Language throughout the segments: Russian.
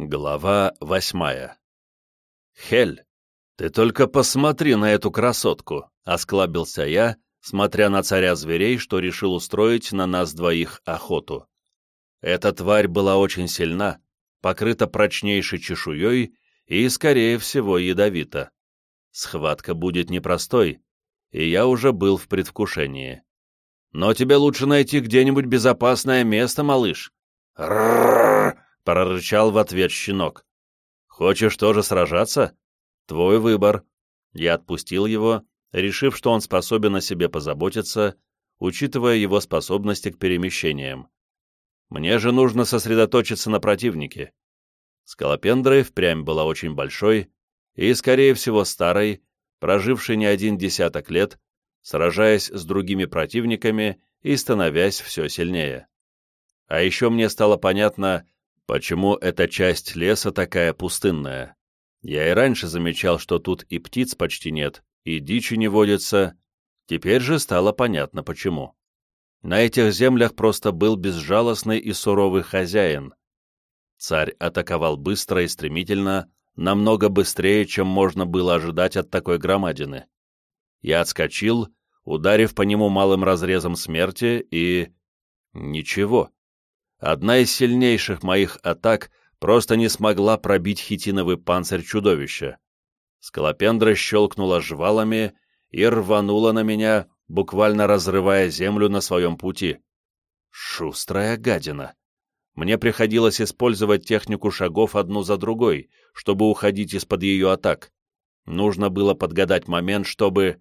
Глава восьмая «Хель, ты только посмотри на эту красотку!» — осклабился я, смотря на царя зверей, что решил устроить на нас двоих охоту. Эта тварь была очень сильна, покрыта прочнейшей чешуей и, скорее всего, ядовита. Схватка будет непростой, и я уже был в предвкушении. «Но тебе лучше найти где-нибудь безопасное место, малыш!» «Рррррр!» Прорычал в ответ щенок. «Хочешь тоже сражаться? Твой выбор». Я отпустил его, решив, что он способен о себе позаботиться, учитывая его способности к перемещениям. Мне же нужно сосредоточиться на противнике. Скалопендра и впрямь была очень большой и, скорее всего, старой, прожившей не один десяток лет, сражаясь с другими противниками и становясь все сильнее. А еще мне стало понятно, Почему эта часть леса такая пустынная? Я и раньше замечал, что тут и птиц почти нет, и дичи не водится. Теперь же стало понятно, почему. На этих землях просто был безжалостный и суровый хозяин. Царь атаковал быстро и стремительно, намного быстрее, чем можно было ожидать от такой громадины. Я отскочил, ударив по нему малым разрезом смерти, и... Ничего. Одна из сильнейших моих атак просто не смогла пробить хитиновый панцирь чудовища. Скалопендра щелкнула жвалами и рванула на меня, буквально разрывая землю на своем пути. Шустрая гадина. Мне приходилось использовать технику шагов одну за другой, чтобы уходить из-под ее атак. Нужно было подгадать момент, чтобы...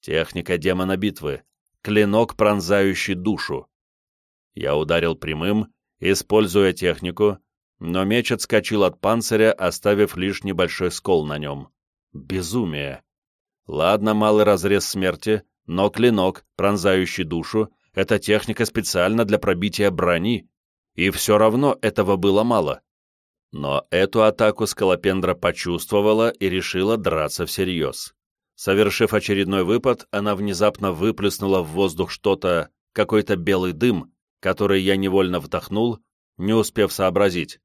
Техника демона битвы. Клинок, пронзающий душу. Я ударил прямым, используя технику, но меч отскочил от панциря, оставив лишь небольшой скол на нем. Безумие! Ладно, малый разрез смерти, но клинок, пронзающий душу, это техника специально для пробития брони, и все равно этого было мало. Но эту атаку Скалопендра почувствовала и решила драться всерьез. Совершив очередной выпад, она внезапно выплеснула в воздух что-то, какой-то белый дым, который я невольно вдохнул, не успев сообразить.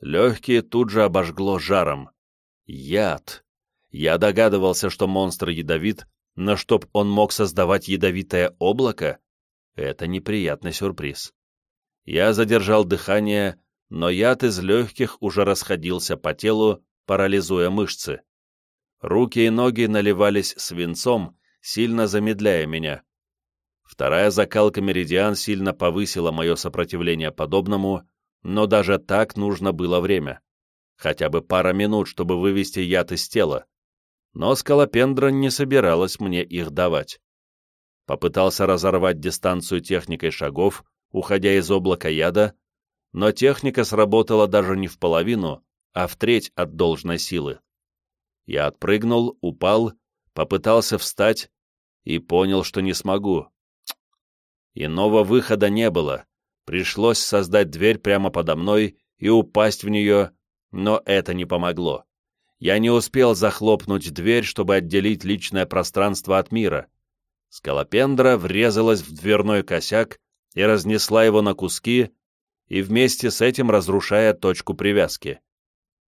Легкие тут же обожгло жаром. Яд. Я догадывался, что монстр ядовит, но чтоб он мог создавать ядовитое облако, это неприятный сюрприз. Я задержал дыхание, но яд из легких уже расходился по телу, парализуя мышцы. Руки и ноги наливались свинцом, сильно замедляя меня. Вторая закалка меридиан сильно повысила мое сопротивление подобному, но даже так нужно было время. Хотя бы пара минут, чтобы вывести яд из тела. Но скалопендра не собиралась мне их давать. Попытался разорвать дистанцию техникой шагов, уходя из облака яда, но техника сработала даже не в половину, а в треть от должной силы. Я отпрыгнул, упал, попытался встать и понял, что не смогу. Иного выхода не было. Пришлось создать дверь прямо подо мной и упасть в нее, но это не помогло. Я не успел захлопнуть дверь, чтобы отделить личное пространство от мира. Скалопендра врезалась в дверной косяк и разнесла его на куски, и вместе с этим разрушая точку привязки.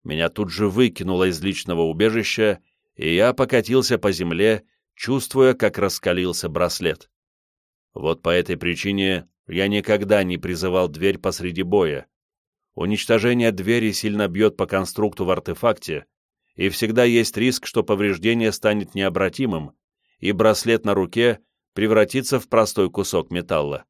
Меня тут же выкинуло из личного убежища, и я покатился по земле, чувствуя, как раскалился браслет. Вот по этой причине я никогда не призывал дверь посреди боя. Уничтожение двери сильно бьет по конструкту в артефакте, и всегда есть риск, что повреждение станет необратимым, и браслет на руке превратится в простой кусок металла.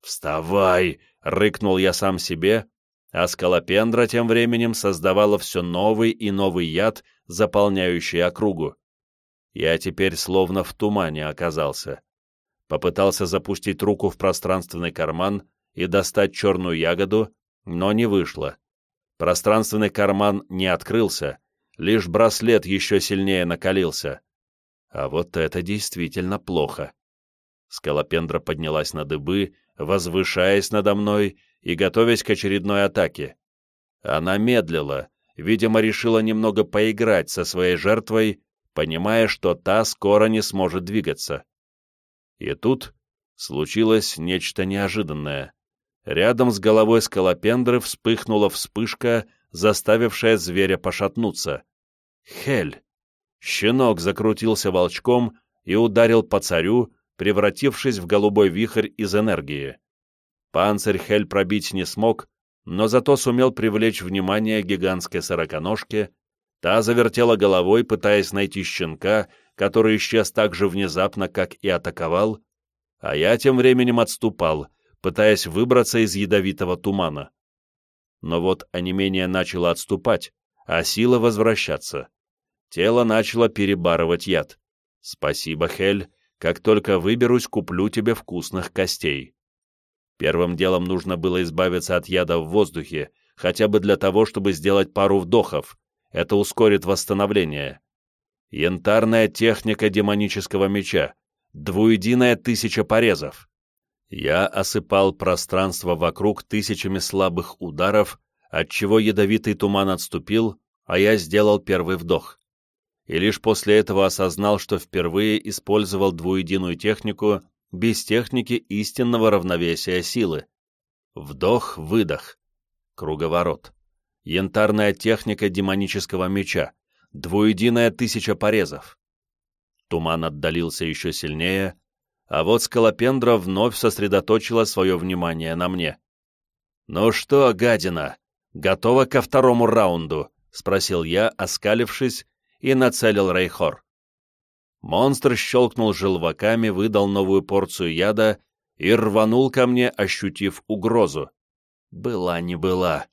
«Вставай!» — рыкнул я сам себе, а скалопендра тем временем создавала все новый и новый яд, заполняющий округу. Я теперь словно в тумане оказался попытался запустить руку в пространственный карман и достать черную ягоду, но не вышло. Пространственный карман не открылся, лишь браслет еще сильнее накалился. А вот это действительно плохо. Скалопендра поднялась на дыбы, возвышаясь надо мной и готовясь к очередной атаке. Она медлила, видимо, решила немного поиграть со своей жертвой, понимая, что та скоро не сможет двигаться. И тут случилось нечто неожиданное. Рядом с головой скалопендры вспыхнула вспышка, заставившая зверя пошатнуться. Хель! Щенок закрутился волчком и ударил по царю, превратившись в голубой вихрь из энергии. Панцирь Хель пробить не смог, но зато сумел привлечь внимание гигантской сороконожки, та завертела головой, пытаясь найти щенка, который исчез так же внезапно, как и атаковал, а я тем временем отступал, пытаясь выбраться из ядовитого тумана. Но вот онемение начало отступать, а сила возвращаться. Тело начало перебарывать яд. Спасибо, Хель, как только выберусь, куплю тебе вкусных костей. Первым делом нужно было избавиться от яда в воздухе, хотя бы для того, чтобы сделать пару вдохов. Это ускорит восстановление. Янтарная техника демонического меча. Двуединая тысяча порезов. Я осыпал пространство вокруг тысячами слабых ударов, отчего ядовитый туман отступил, а я сделал первый вдох. И лишь после этого осознал, что впервые использовал двуединую технику без техники истинного равновесия силы. Вдох-выдох. Круговорот. Янтарная техника демонического меча. Двуединая тысяча порезов. Туман отдалился еще сильнее, а вот Скалопендра вновь сосредоточила свое внимание на мне. «Ну что, гадина, готова ко второму раунду?» — спросил я, оскалившись, и нацелил Рейхор. Монстр щелкнул желваками, выдал новую порцию яда и рванул ко мне, ощутив угрозу. Была не была.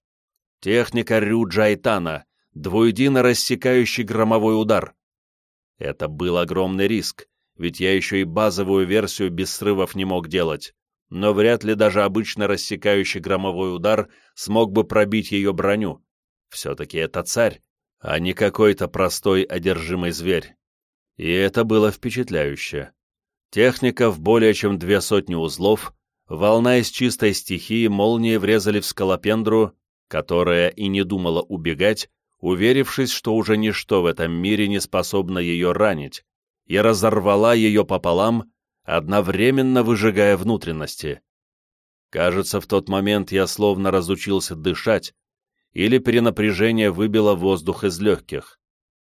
Техника Рю Джайтана, двуедино рассекающий громовой удар. Это был огромный риск, ведь я еще и базовую версию без срывов не мог делать, но вряд ли даже обычно рассекающий громовой удар смог бы пробить ее броню. Все-таки это царь, а не какой-то простой одержимый зверь. И это было впечатляюще. Техника в более чем две сотни узлов, волна из чистой стихии молнии врезали в скалопендру, которая и не думала убегать, уверившись, что уже ничто в этом мире не способно ее ранить, и разорвала ее пополам, одновременно выжигая внутренности. Кажется, в тот момент я словно разучился дышать, или перенапряжение выбило воздух из легких.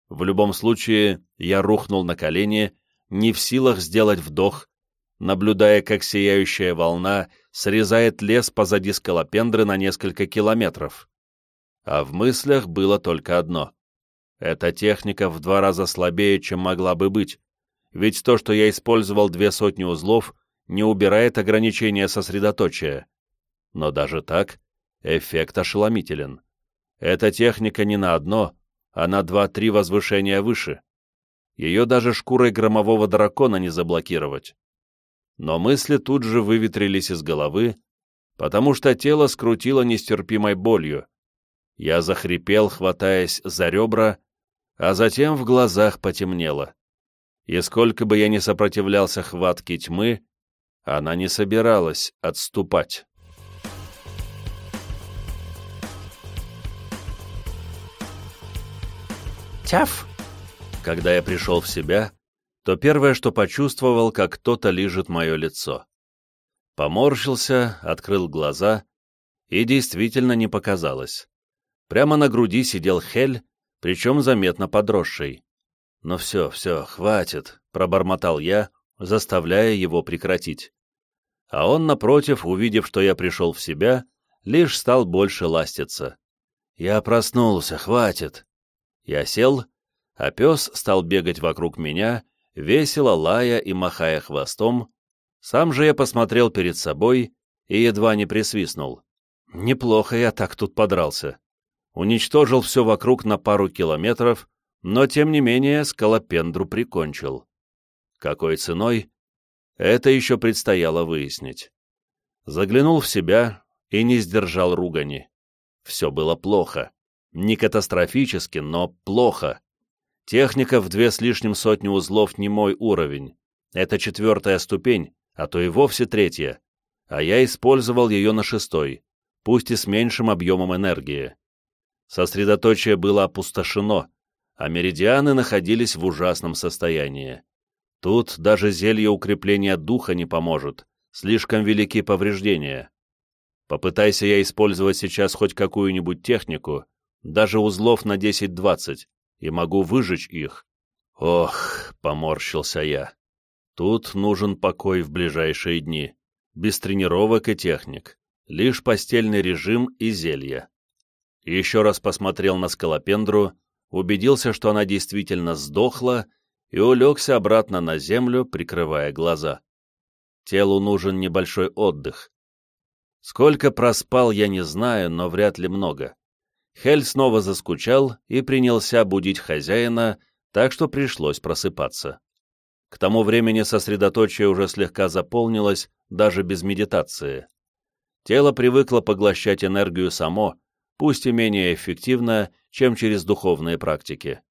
В любом случае, я рухнул на колени, не в силах сделать вдох, наблюдая, как сияющая волна срезает лес позади скалопендры на несколько километров. А в мыслях было только одно. Эта техника в два раза слабее, чем могла бы быть, ведь то, что я использовал две сотни узлов, не убирает ограничения сосредоточия. Но даже так, эффект ошеломителен. Эта техника не на одно, а на два-три возвышения выше. Ее даже шкурой громового дракона не заблокировать. Но мысли тут же выветрились из головы, потому что тело скрутило нестерпимой болью. Я захрипел, хватаясь за ребра, а затем в глазах потемнело. И сколько бы я ни сопротивлялся хватке тьмы, она не собиралась отступать. Тяф!» Когда я пришел в себя, то первое, что почувствовал, как кто-то лижет мое лицо. Поморщился, открыл глаза, и действительно не показалось. Прямо на груди сидел Хель, причем заметно подросший. «Ну все, все, хватит», — пробормотал я, заставляя его прекратить. А он, напротив, увидев, что я пришел в себя, лишь стал больше ластиться. «Я проснулся, хватит!» Я сел, а пес стал бегать вокруг меня, весело лая и махая хвостом. Сам же я посмотрел перед собой и едва не присвистнул. Неплохо я так тут подрался. Уничтожил все вокруг на пару километров, но, тем не менее, скалопендру прикончил. Какой ценой? Это еще предстояло выяснить. Заглянул в себя и не сдержал ругани. Все было плохо. Не катастрофически, но плохо. Техника в две с лишним сотни узлов не мой уровень. Это четвертая ступень, а то и вовсе третья. А я использовал ее на шестой, пусть и с меньшим объемом энергии. Сосредоточие было опустошено, а меридианы находились в ужасном состоянии. Тут даже зелье укрепления духа не поможет, слишком велики повреждения. Попытайся я использовать сейчас хоть какую-нибудь технику, даже узлов на 10-20, и могу выжечь их. Ох, поморщился я. Тут нужен покой в ближайшие дни, без тренировок и техник, лишь постельный режим и зелья. Еще раз посмотрел на скалопендру, убедился, что она действительно сдохла, и улегся обратно на землю, прикрывая глаза. Телу нужен небольшой отдых. Сколько проспал, я не знаю, но вряд ли много. Хель снова заскучал и принялся будить хозяина, так что пришлось просыпаться. К тому времени сосредоточие уже слегка заполнилось, даже без медитации. Тело привыкло поглощать энергию само, пусть и менее эффективно, чем через духовные практики.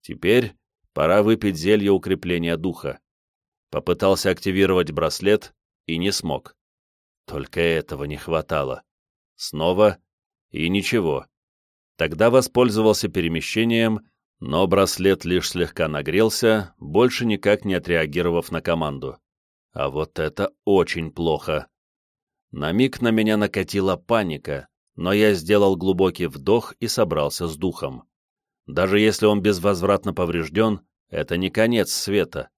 Теперь пора выпить зелье укрепления духа. Попытался активировать браслет и не смог. Только этого не хватало. Снова и ничего. Тогда воспользовался перемещением, но браслет лишь слегка нагрелся, больше никак не отреагировав на команду. А вот это очень плохо. На миг на меня накатила паника, но я сделал глубокий вдох и собрался с духом. Даже если он безвозвратно поврежден, это не конец света.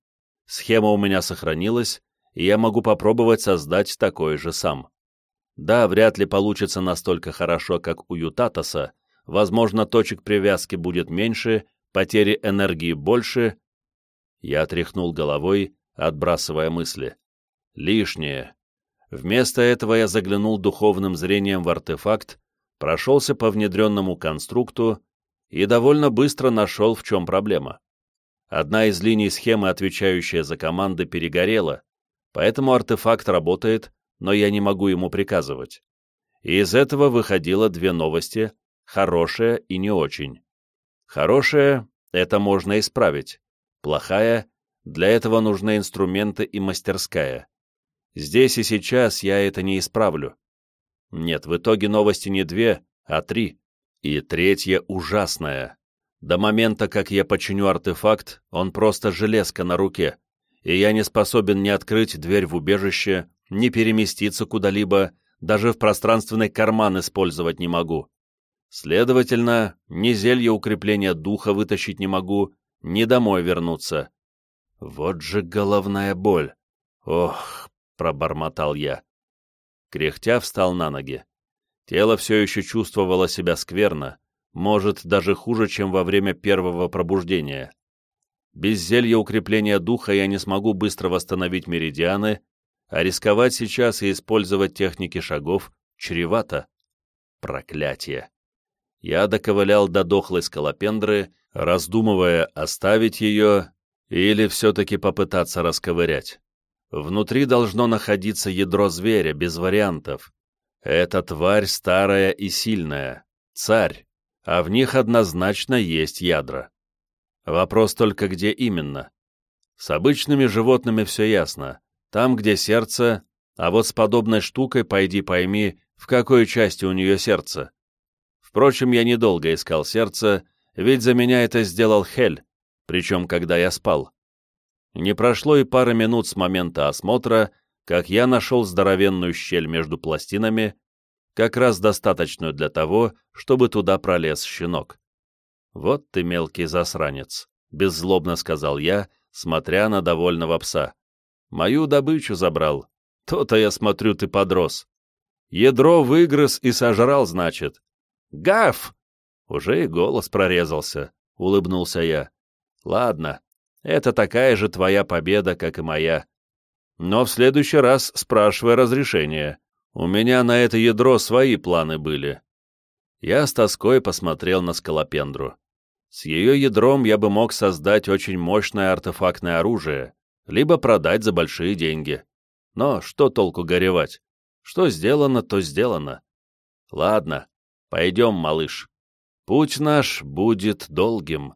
Схема у меня сохранилась, и я могу попробовать создать такой же сам. Да, вряд ли получится настолько хорошо, как у Ютатоса, возможно, точек привязки будет меньше, потери энергии больше. Я тряхнул головой, отбрасывая мысли. Лишнее. Вместо этого я заглянул духовным зрением в артефакт, прошелся по внедренному конструкту и довольно быстро нашел, в чем проблема. Одна из линий схемы, отвечающая за команды, перегорела, поэтому артефакт работает, но я не могу ему приказывать. И из этого выходило две новости, хорошая и не очень. Хорошая — это можно исправить. Плохая — для этого нужны инструменты и мастерская. Здесь и сейчас я это не исправлю. Нет, в итоге новости не две, а три. И третья ужасная. До момента, как я починю артефакт, он просто железка на руке, и я не способен ни открыть дверь в убежище, ни переместиться куда-либо, даже в пространственный карман использовать не могу. Следовательно, ни зелье укрепления духа вытащить не могу, ни домой вернуться. Вот же головная боль. Ох, пробормотал я. Кряхтя встал на ноги. Тело все еще чувствовало себя скверно, может, даже хуже, чем во время первого пробуждения. Без зелья укрепления духа я не смогу быстро восстановить меридианы, а рисковать сейчас и использовать техники шагов чревато. Проклятие! я доковылял до дохлой скалопендры, раздумывая, оставить ее или все-таки попытаться расковырять. Внутри должно находиться ядро зверя, без вариантов. Эта тварь старая и сильная, царь, а в них однозначно есть ядра. Вопрос только где именно. С обычными животными все ясно. Там, где сердце, а вот с подобной штукой пойди пойми, в какой части у нее сердце. Впрочем, я недолго искал сердце, ведь за меня это сделал Хель, причем когда я спал. Не прошло и пары минут с момента осмотра, как я нашел здоровенную щель между пластинами, как раз достаточную для того, чтобы туда пролез щенок. «Вот ты мелкий засранец», — беззлобно сказал я, смотря на довольного пса. «Мою добычу забрал. То-то, я смотрю, ты подрос. Ядро выгрыз и сожрал, значит. «Гав!» Уже и голос прорезался, улыбнулся я. «Ладно, это такая же твоя победа, как и моя. Но в следующий раз спрашивай разрешение. У меня на это ядро свои планы были». Я с тоской посмотрел на скалопендру. С ее ядром я бы мог создать очень мощное артефактное оружие, либо продать за большие деньги. Но что толку горевать? Что сделано, то сделано. Ладно, Пойдем, малыш. Путь наш будет долгим.